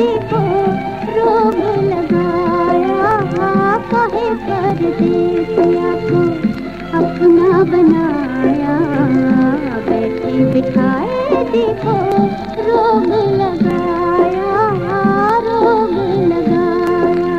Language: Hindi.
किसी को रोग लगाया कहे परदेसिया को, अपना बनाया। बैठे बिठाए देखो रोग लगाया रोग लगाया।